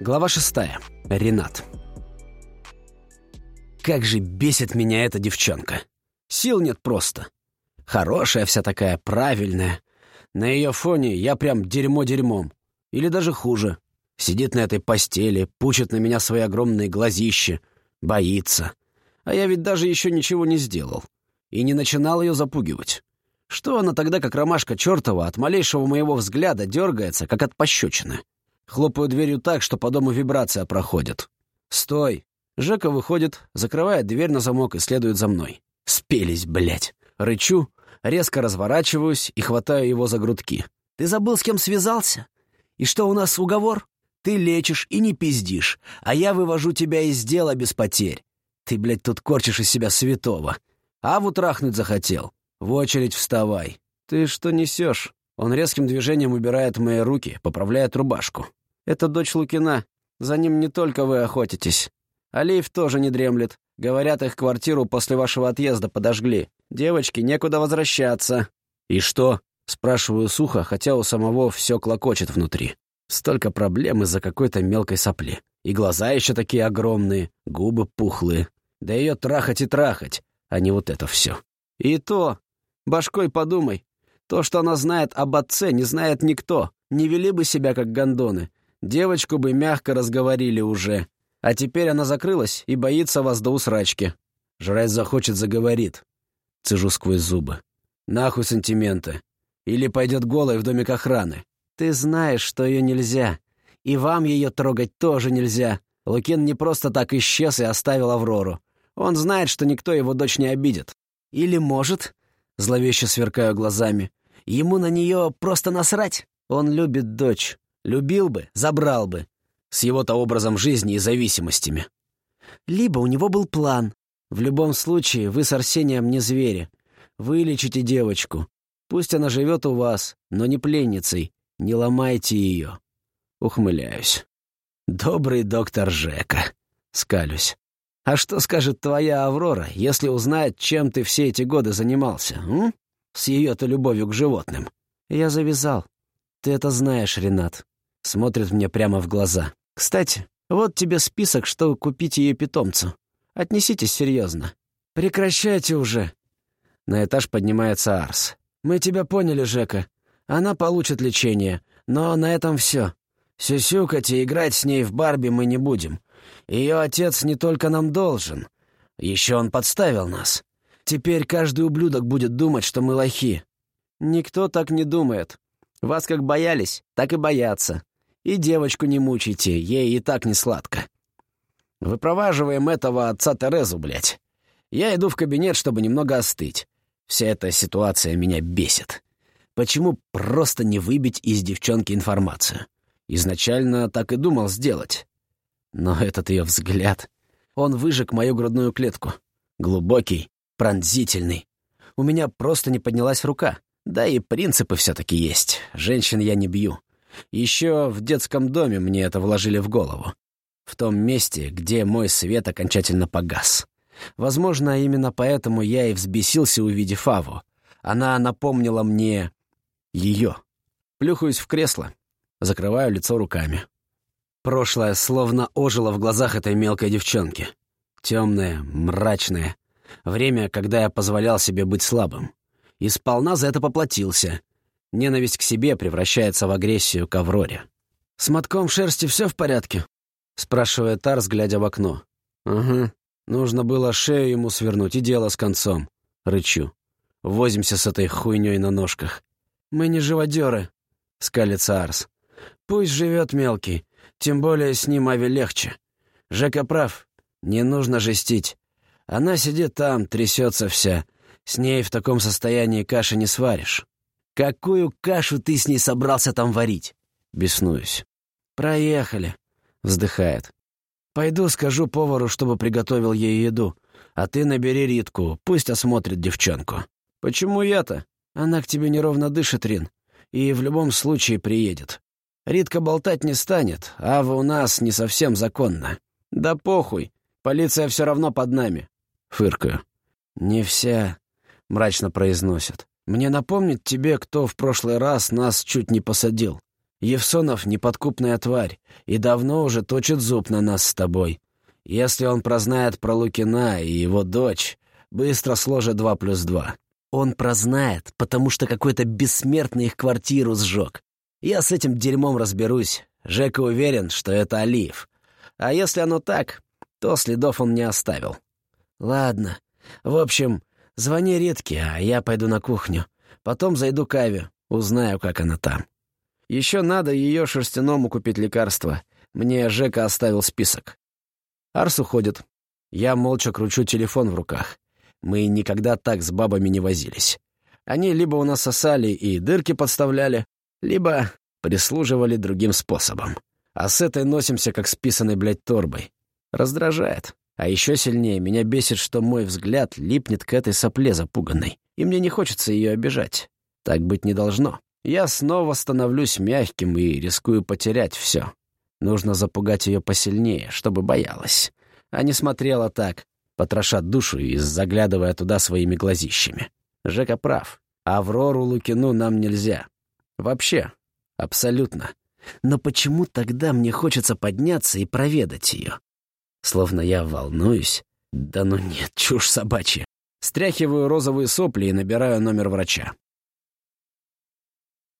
Глава шестая. Ренат. Как же бесит меня эта девчонка. Сил нет просто. Хорошая вся такая, правильная. На ее фоне я прям дерьмо дерьмом. Или даже хуже. Сидит на этой постели, пучит на меня свои огромные глазища, боится. А я ведь даже еще ничего не сделал. И не начинал ее запугивать. Что она тогда, как ромашка чертова, от малейшего моего взгляда дергается, как от пощечины? Хлопаю дверью так, что по дому вибрация проходит. «Стой!» Жека выходит, закрывает дверь на замок и следует за мной. Спелись, блядь. Рычу, резко разворачиваюсь и хватаю его за грудки. «Ты забыл, с кем связался? И что у нас уговор? Ты лечишь и не пиздишь, а я вывожу тебя из дела без потерь. Ты, блядь, тут корчишь из себя святого. Аву трахнуть захотел? В очередь вставай. Ты что несешь?» Он резким движением убирает мои руки, поправляет рубашку. Это дочь Лукина. За ним не только вы охотитесь. Алиев тоже не дремлет. Говорят, их квартиру после вашего отъезда подожгли. Девочке некуда возвращаться». «И что?» — спрашиваю сухо, хотя у самого все клокочет внутри. Столько проблем из-за какой-то мелкой сопли. И глаза еще такие огромные, губы пухлые. Да ее трахать и трахать, а не вот это все. И то, башкой подумай, то, что она знает об отце, не знает никто. Не вели бы себя, как гондоны. Девочку бы мягко разговорили уже. А теперь она закрылась и боится вас до усрачки. Жрать захочет, заговорит. Цежу сквозь зубы. Нахуй сантименты. Или пойдет голой в домик охраны. Ты знаешь, что ее нельзя. И вам ее трогать тоже нельзя. Лукин не просто так исчез и оставил Аврору. Он знает, что никто его дочь не обидит. Или может, зловеще сверкаю глазами, ему на нее просто насрать. Он любит дочь. Любил бы, забрал бы. С его-то образом жизни и зависимостями. Либо у него был план. В любом случае, вы с Арсением не звери. Вылечите девочку. Пусть она живет у вас, но не пленницей. Не ломайте ее. Ухмыляюсь. Добрый доктор Жека. Скалюсь. А что скажет твоя Аврора, если узнает, чем ты все эти годы занимался, м? С ее-то любовью к животным. Я завязал. Ты это знаешь, Ренат. Смотрит мне прямо в глаза. Кстати, вот тебе список, что купить ее питомцу. Отнеситесь серьезно. Прекращайте уже. На этаж поднимается Арс. Мы тебя поняли, Жека. Она получит лечение, но на этом все. Сюсюкать и играть с ней в Барби мы не будем. Ее отец не только нам должен. Еще он подставил нас. Теперь каждый ублюдок будет думать, что мы лохи. Никто так не думает. Вас как боялись, так и боятся. И девочку не мучайте, ей и так не сладко. Выпроваживаем этого отца Терезу, блядь. Я иду в кабинет, чтобы немного остыть. Вся эта ситуация меня бесит. Почему просто не выбить из девчонки информацию? Изначально так и думал сделать. Но этот ее взгляд... Он выжег мою грудную клетку. Глубокий, пронзительный. У меня просто не поднялась рука. Да и принципы все-таки есть. Женщин я не бью. Еще в детском доме мне это вложили в голову. В том месте, где мой свет окончательно погас. Возможно, именно поэтому я и взбесился, увидев Аву. Она напомнила мне ее. Плюхаюсь в кресло, закрываю лицо руками. Прошлое словно ожило в глазах этой мелкой девчонки. Темное, мрачное. Время, когда я позволял себе быть слабым. И сполна за это поплатился. Ненависть к себе превращается в агрессию к Авроре. «С мотком шерсти все в порядке?» — спрашивает Тарс, глядя в окно. «Ага. Нужно было шею ему свернуть, и дело с концом». Рычу. Возимся с этой хуйней на ножках. «Мы не живодеры», — скалится Арс. «Пусть живет мелкий. Тем более с ним Ави легче. Жека прав. Не нужно жестить. Она сидит там, трясется вся. С ней в таком состоянии каши не сваришь. «Какую кашу ты с ней собрался там варить?» Беснуюсь. «Проехали», — вздыхает. «Пойду скажу повару, чтобы приготовил ей еду, а ты набери Ритку, пусть осмотрит девчонку». «Почему я-то?» «Она к тебе неровно дышит, Рин, и в любом случае приедет. Ритка болтать не станет, а в у нас не совсем законно». «Да похуй, полиция все равно под нами», — фыркаю. «Не вся», — мрачно произносят. Мне напомнить тебе, кто в прошлый раз нас чуть не посадил. Евсонов — неподкупная тварь и давно уже точит зуб на нас с тобой. Если он прознает про Лукина и его дочь, быстро сложит два плюс два. Он прознает, потому что какой-то бессмертный их квартиру сжег. Я с этим дерьмом разберусь. Жека уверен, что это Алиев. А если оно так, то следов он не оставил. Ладно. В общем, звони Ритке, а я пойду на кухню. Потом зайду к Аве, узнаю, как она там. Еще надо ее шерстяному купить лекарство. Мне Жека оставил список. Арс уходит. Я молча кручу телефон в руках. Мы никогда так с бабами не возились. Они либо у нас сосали и дырки подставляли, либо прислуживали другим способом. А с этой носимся, как с писаной, блядь, торбой. Раздражает. А еще сильнее меня бесит, что мой взгляд липнет к этой сопле запуганной, и мне не хочется ее обижать. Так быть не должно. Я снова становлюсь мягким и рискую потерять все. Нужно запугать ее посильнее, чтобы боялась. А не смотрела так, потроша душу и заглядывая туда своими глазищами. Жека прав. Аврору Лукину нам нельзя. Вообще, абсолютно. Но почему тогда мне хочется подняться и проведать ее? Словно я волнуюсь. Да ну нет, чушь собачья. Стряхиваю розовые сопли и набираю номер врача.